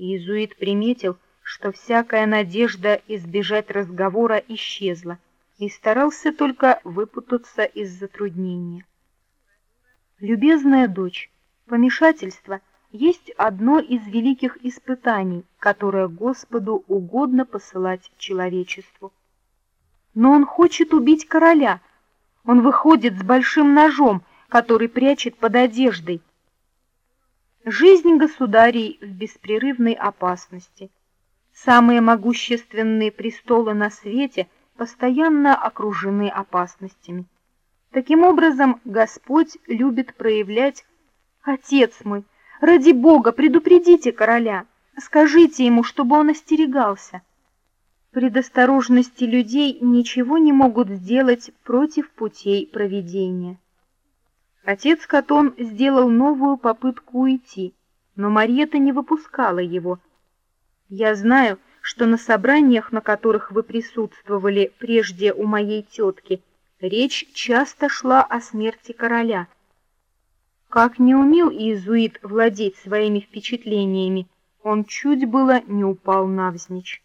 Иезуит приметил, что всякая надежда избежать разговора исчезла, и старался только выпутаться из затруднения. Любезная дочь, помешательство есть одно из великих испытаний, которое Господу угодно посылать человечеству. Но он хочет убить короля. Он выходит с большим ножом, который прячет под одеждой. Жизнь государей в беспрерывной опасности. Самые могущественные престолы на свете постоянно окружены опасностями. Таким образом, Господь любит проявлять «Отец мой, ради Бога, предупредите короля, скажите ему, чтобы он остерегался». Предосторожности людей ничего не могут сделать против путей проведения. Отец Катон сделал новую попытку уйти, но Мариета не выпускала его. «Я знаю, что на собраниях, на которых вы присутствовали прежде у моей тетки, речь часто шла о смерти короля. Как не умел иезуит владеть своими впечатлениями, он чуть было не упал навзничь.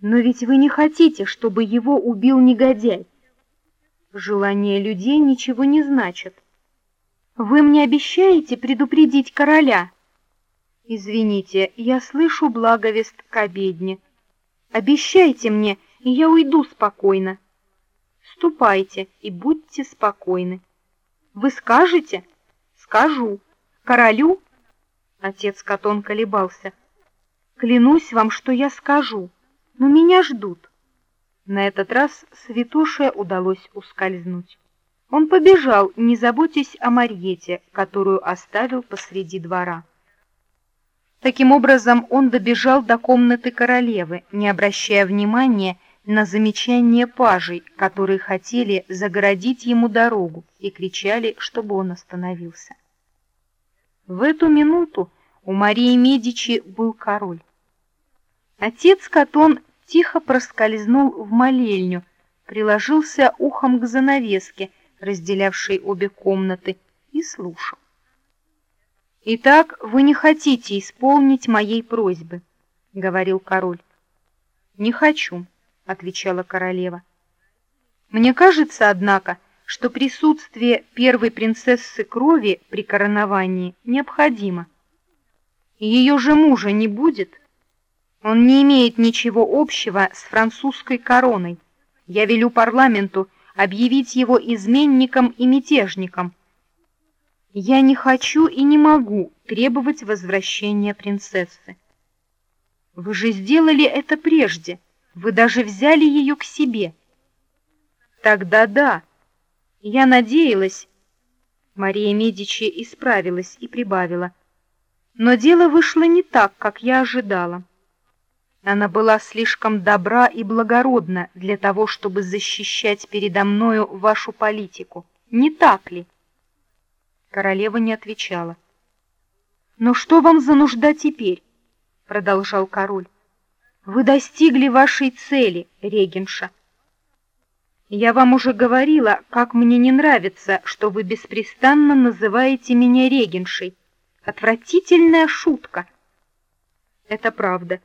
Но ведь вы не хотите, чтобы его убил негодяй. Желания людей ничего не значат. Вы мне обещаете предупредить короля? Извините, я слышу благовест к обедне. Обещайте мне, и я уйду спокойно. Ступайте и будьте спокойны. Вы скажете? Скажу. Королю? Отец Катон колебался. Клянусь вам, что я скажу но меня ждут. На этот раз святоше удалось ускользнуть. Он побежал, не заботясь о Марьете, которую оставил посреди двора. Таким образом, он добежал до комнаты королевы, не обращая внимания на замечания пажей, которые хотели загородить ему дорогу и кричали, чтобы он остановился. В эту минуту у Марии Медичи был король. Отец Катон тихо проскользнул в молельню, приложился ухом к занавеске, разделявшей обе комнаты, и слушал. «Итак, вы не хотите исполнить моей просьбы», — говорил король. «Не хочу», — отвечала королева. «Мне кажется, однако, что присутствие первой принцессы крови при короновании необходимо. Ее же мужа не будет». Он не имеет ничего общего с французской короной. Я велю парламенту объявить его изменником и мятежником. Я не хочу и не могу требовать возвращения принцессы. Вы же сделали это прежде. Вы даже взяли ее к себе. Тогда да. Я надеялась... Мария Медичи исправилась и прибавила. Но дело вышло не так, как я ожидала. Она была слишком добра и благородна для того, чтобы защищать передо мною вашу политику. Не так ли? Королева не отвечала. Но что вам за нужда теперь? продолжал король. Вы достигли вашей цели, регенша. Я вам уже говорила, как мне не нравится, что вы беспрестанно называете меня регеншей. Отвратительная шутка. Это правда.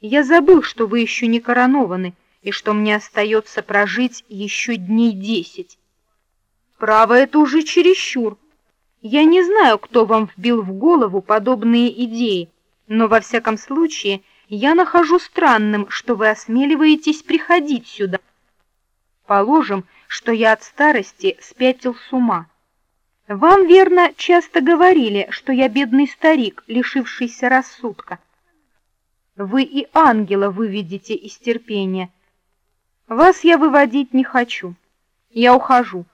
Я забыл, что вы еще не коронованы, и что мне остается прожить еще дней десять. Право, это уже чересчур. Я не знаю, кто вам вбил в голову подобные идеи, но во всяком случае я нахожу странным, что вы осмеливаетесь приходить сюда. Положим, что я от старости спятил с ума. Вам, верно, часто говорили, что я бедный старик, лишившийся рассудка. Вы и ангела выведете из терпения. Вас я выводить не хочу. Я ухожу.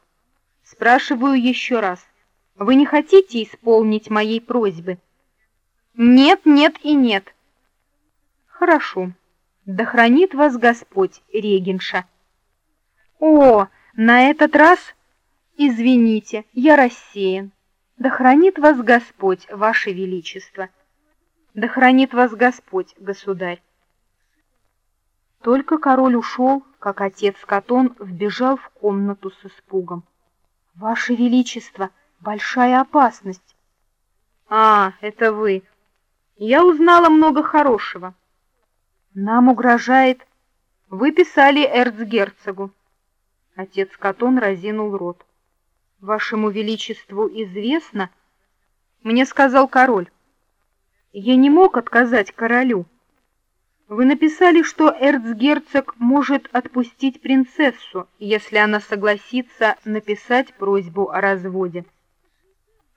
Спрашиваю еще раз. Вы не хотите исполнить моей просьбы? Нет, нет и нет. Хорошо. Да хранит вас Господь, регенша. О, на этот раз... Извините, я рассеян. Да хранит вас Господь, ваше величество. Да хранит вас Господь, государь. Только король ушел, как отец Катон вбежал в комнату с испугом. Ваше величество, большая опасность. А, это вы. Я узнала много хорошего. Нам угрожает... Вы писали эрцгерцогу. Отец Катон разинул рот. Вашему Величеству известно? Мне сказал король. Я не мог отказать королю. Вы написали, что эрцгерцог может отпустить принцессу, если она согласится написать просьбу о разводе.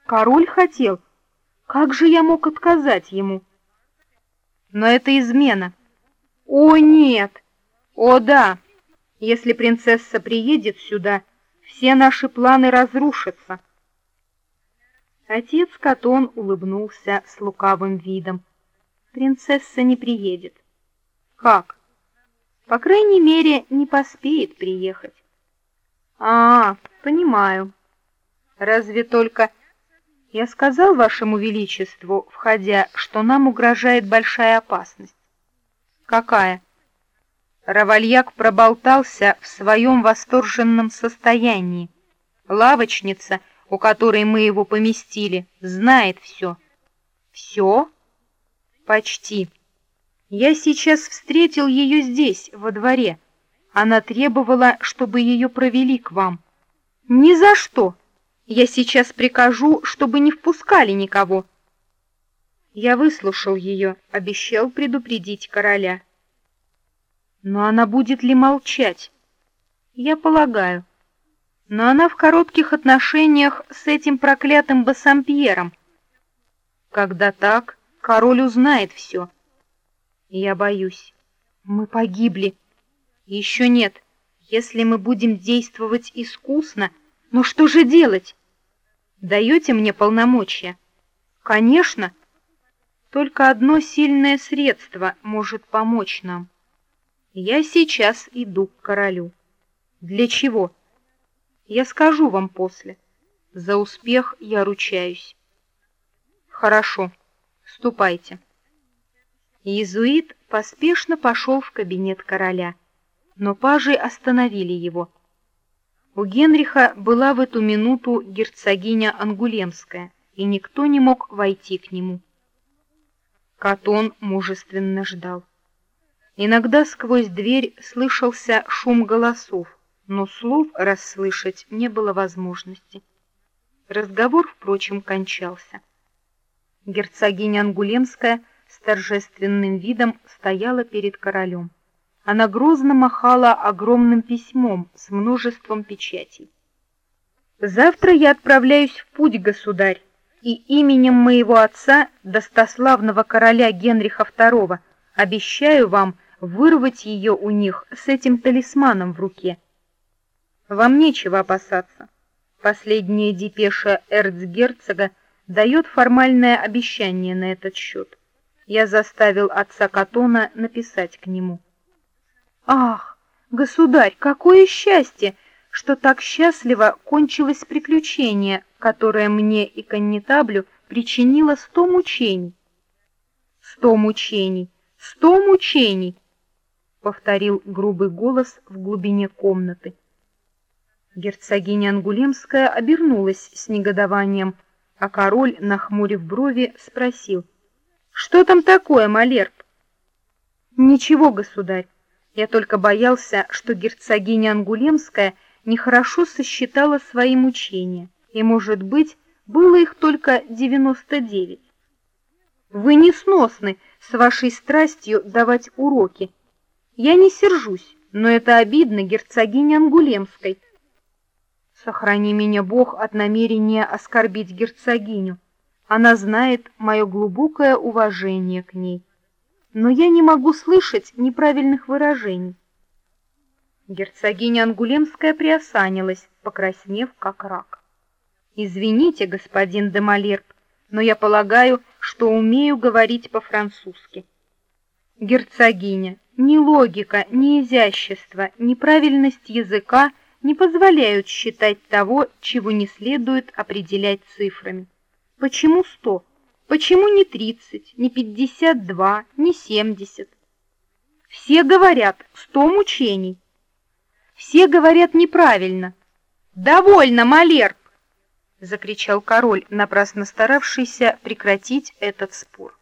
Король хотел. Как же я мог отказать ему? Но это измена. О, нет! О, да! Если принцесса приедет сюда, все наши планы разрушатся. Отец Катон улыбнулся с лукавым видом. Принцесса не приедет. Как? По крайней мере, не поспеет приехать. А, понимаю. Разве только... Я сказал вашему величеству, входя, что нам угрожает большая опасность. Какая? Равальяк проболтался в своем восторженном состоянии. Лавочница, у которой мы его поместили, знает все. Все? Почти. Я сейчас встретил ее здесь, во дворе. Она требовала, чтобы ее провели к вам. Ни за что. Я сейчас прикажу, чтобы не впускали никого. Я выслушал ее, обещал предупредить короля. Но она будет ли молчать? Я полагаю. Но она в коротких отношениях с этим проклятым Бассампьером. Когда так, король узнает все. Я боюсь. Мы погибли. Еще нет. Если мы будем действовать искусно, ну что же делать? Даете мне полномочия? Конечно. Только одно сильное средство может помочь нам. Я сейчас иду к королю. Для чего? Я скажу вам после. За успех я ручаюсь. Хорошо, ступайте. Иезуит поспешно пошел в кабинет короля, но пажи остановили его. У Генриха была в эту минуту герцогиня Ангулемская, и никто не мог войти к нему. Катон мужественно ждал. Иногда сквозь дверь слышался шум голосов, но слов расслышать не было возможности. Разговор, впрочем, кончался. Герцогиня Ангулемская с торжественным видом стояла перед королем. Она грозно махала огромным письмом с множеством печатей. «Завтра я отправляюсь в путь, государь, и именем моего отца, достославного короля Генриха II, обещаю вам, вырвать ее у них с этим талисманом в руке. Вам нечего опасаться. Последняя депеша эрцгерцога дает формальное обещание на этот счет. Я заставил отца Катона написать к нему. Ах, государь, какое счастье, что так счастливо кончилось приключение, которое мне и коннетаблю причинило сто мучений. Сто мучений, сто мучений, — повторил грубый голос в глубине комнаты. Герцогиня Ангулемская обернулась с негодованием, а король, нахмурив брови, спросил, «Что там такое, Малерб?» «Ничего, государь, я только боялся, что герцогиня Ангулемская нехорошо сосчитала свои мучения, и, может быть, было их только девяносто девять. Вы несносны с вашей страстью давать уроки, я не сержусь, но это обидно герцогине Ангулемской. Сохрани меня, Бог, от намерения оскорбить герцогиню. Она знает мое глубокое уважение к ней. Но я не могу слышать неправильных выражений. Герцогиня Ангулемская приосанилась, покраснев как рак. «Извините, господин де Малерб, но я полагаю, что умею говорить по-французски». «Герцогиня, ни логика, ни изящество, ни правильность языка не позволяют считать того, чего не следует определять цифрами. Почему сто? Почему не тридцать, не пятьдесят два, не семьдесят? Все говорят сто мучений. Все говорят неправильно. «Довольно, Малерб!» — закричал король, напрасно старавшийся прекратить этот спор.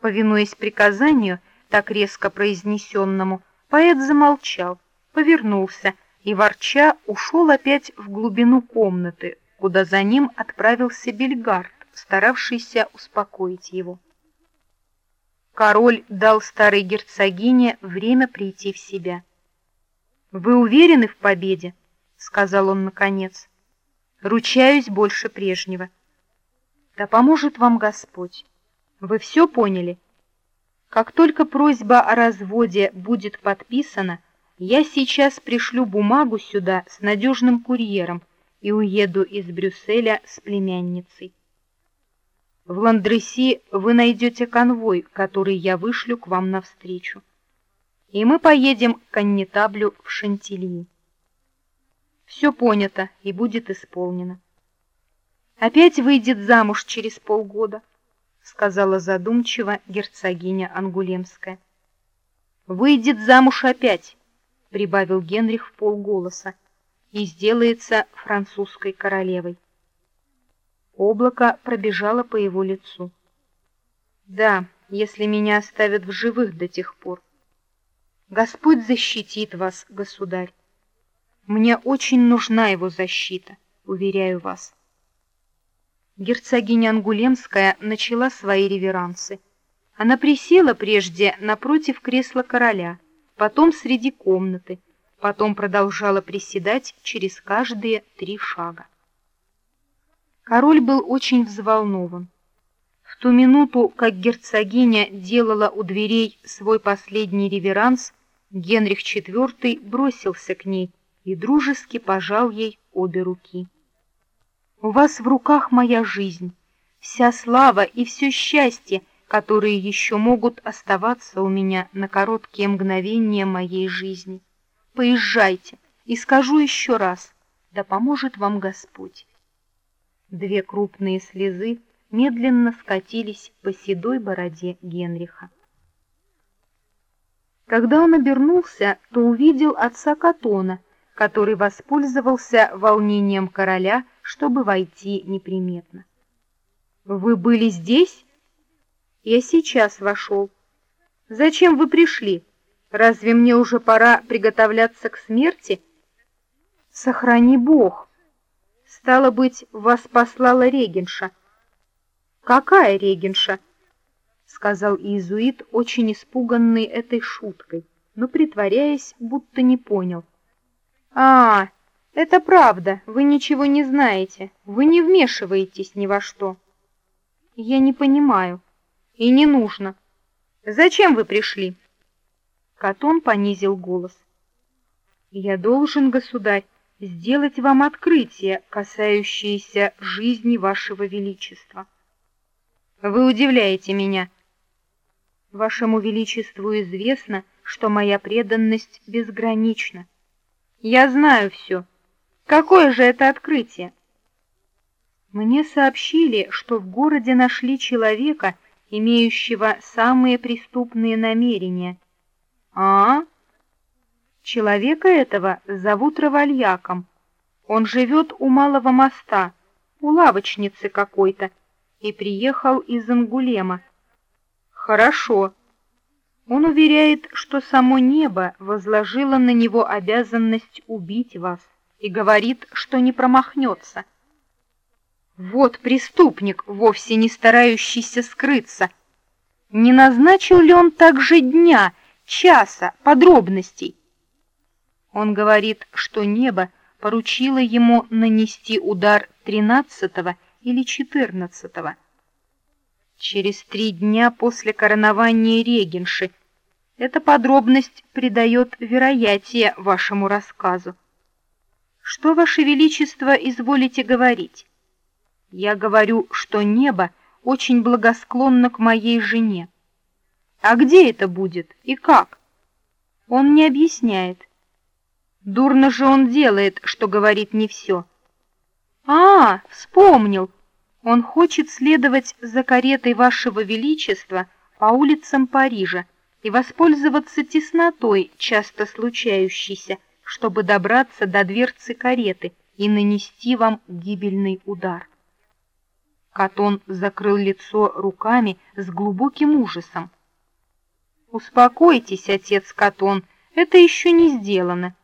Повинуясь приказанию, так резко произнесенному, поэт замолчал, повернулся и, ворча, ушел опять в глубину комнаты, куда за ним отправился Бельгард, старавшийся успокоить его. Король дал старой герцогине время прийти в себя. «Вы уверены в победе?» — сказал он наконец. «Ручаюсь больше прежнего». «Да поможет вам Господь. Вы все поняли?» «Как только просьба о разводе будет подписана, я сейчас пришлю бумагу сюда с надежным курьером и уеду из Брюсселя с племянницей. В Ландреси вы найдете конвой, который я вышлю к вам навстречу. И мы поедем к коннетаблю в Шантильи. Все понято и будет исполнено. Опять выйдет замуж через полгода, сказала задумчиво герцогиня Ангулемская. Выйдет замуж опять, прибавил Генрих в полголоса, и сделается французской королевой. Облако пробежало по его лицу. Да, если меня оставят в живых до тех пор. Господь защитит вас, государь. Мне очень нужна его защита, уверяю вас. Герцогиня Ангулемская начала свои реверансы. Она присела прежде напротив кресла короля, потом среди комнаты, потом продолжала приседать через каждые три шага. Король был очень взволнован. В ту минуту, как герцогиня делала у дверей свой последний реверанс, Генрих IV бросился к ней и дружески пожал ей обе руки. «У вас в руках моя жизнь, вся слава и все счастье, которые еще могут оставаться у меня на короткие мгновения моей жизни. Поезжайте, и скажу еще раз, да поможет вам Господь. Две крупные слезы медленно скатились по седой бороде Генриха. Когда он обернулся, то увидел отца Катона, который воспользовался волнением короля, чтобы войти неприметно. «Вы были здесь?» «Я сейчас вошел». «Зачем вы пришли? Разве мне уже пора приготовляться к смерти?» «Сохрани Бог!» Стало быть, вас послала регенша. Какая регенша? сказал иезуит, очень испуганный этой шуткой, но притворяясь, будто не понял. А, это правда, вы ничего не знаете. Вы не вмешиваетесь ни во что. Я не понимаю. И не нужно. Зачем вы пришли? Катон понизил голос. Я должен, государь, сделать вам открытие, касающееся жизни вашего величества. Вы удивляете меня. Вашему величеству известно, что моя преданность безгранична. Я знаю все. Какое же это открытие? Мне сообщили, что в городе нашли человека, имеющего самые преступные намерения. А? Человека этого зовут Равальяком. Он живет у Малого моста, у лавочницы какой-то, и приехал из Ангулема. Хорошо. Он уверяет, что само небо возложило на него обязанность убить вас и говорит, что не промахнется. Вот преступник, вовсе не старающийся скрыться. Не назначил ли он также дня, часа, подробностей? Он говорит, что небо поручило ему нанести удар тринадцатого или четырнадцатого. Через три дня после коронования регенши. Эта подробность придает вероятие вашему рассказу. Что, ваше величество, изволите говорить? Я говорю, что небо очень благосклонно к моей жене. А где это будет и как? Он не объясняет. Дурно же он делает, что говорит не все. А, вспомнил. Он хочет следовать за каретой вашего величества по улицам Парижа и воспользоваться теснотой, часто случающейся, чтобы добраться до дверцы кареты и нанести вам гибельный удар. Катон закрыл лицо руками с глубоким ужасом. «Успокойтесь, отец Катон, это еще не сделано».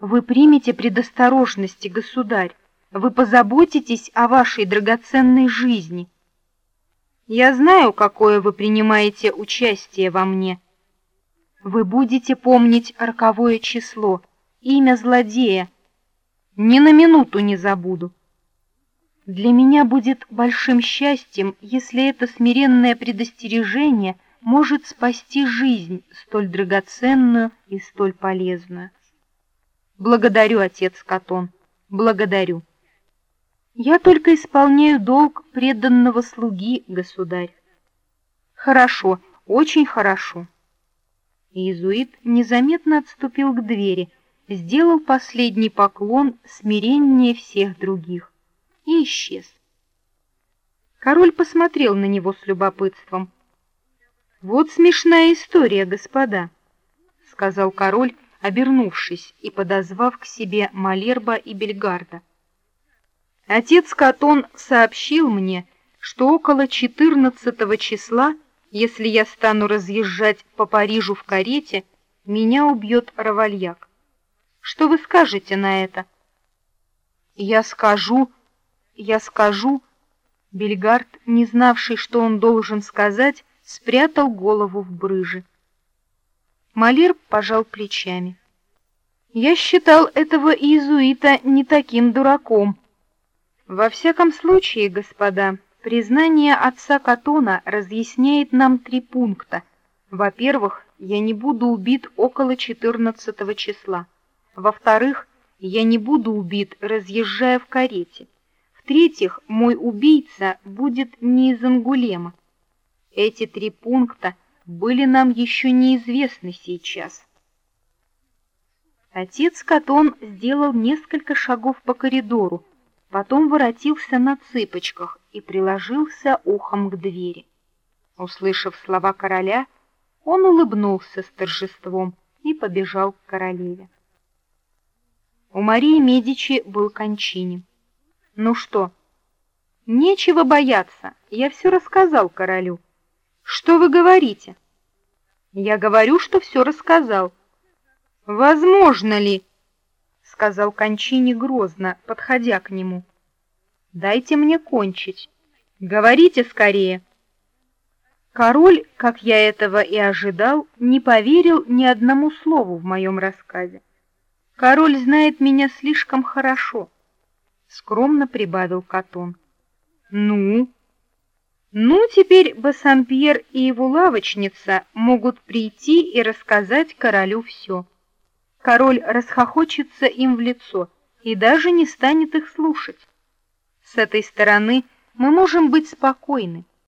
«Вы примете предосторожности, государь, вы позаботитесь о вашей драгоценной жизни». «Я знаю, какое вы принимаете участие во мне». «Вы будете помнить роковое число, имя злодея. Ни на минуту не забуду». Для меня будет большим счастьем, если это смиренное предостережение может спасти жизнь, столь драгоценную и столь полезную. Благодарю, отец Катон, благодарю. Я только исполняю долг преданного слуги, государь. Хорошо, очень хорошо. Иезуит незаметно отступил к двери, сделал последний поклон смирение всех других и исчез. Король посмотрел на него с любопытством. «Вот смешная история, господа», — сказал король, обернувшись и подозвав к себе Малерба и Бельгарда. «Отец Катон сообщил мне, что около 14 числа, если я стану разъезжать по Парижу в карете, меня убьет равальяк. Что вы скажете на это?» «Я скажу», я скажу...» Бельгард, не знавший, что он должен сказать, спрятал голову в брыже. Малир пожал плечами. «Я считал этого иезуита не таким дураком. Во всяком случае, господа, признание отца Катона разъясняет нам три пункта. Во-первых, я не буду убит около 14 числа. Во-вторых, я не буду убит, разъезжая в карете. В-третьих, мой убийца будет не из Ангулема. Эти три пункта были нам еще неизвестны сейчас. Отец Катон сделал несколько шагов по коридору, потом воротился на цыпочках и приложился ухом к двери. Услышав слова короля, он улыбнулся с торжеством и побежал к королеве. У Марии Медичи был кончинин. Ну что? Нечего бояться, я все рассказал королю. Что вы говорите? Я говорю, что все рассказал. Возможно ли? Сказал Кончини грозно, подходя к нему. Дайте мне кончить. Говорите скорее. Король, как я этого и ожидал, не поверил ни одному слову в моем рассказе. Король знает меня слишком хорошо скромно прибавил Катон. Ну? Ну, теперь Бассампьер и его лавочница могут прийти и рассказать королю все. Король расхохочется им в лицо и даже не станет их слушать. С этой стороны мы можем быть спокойны.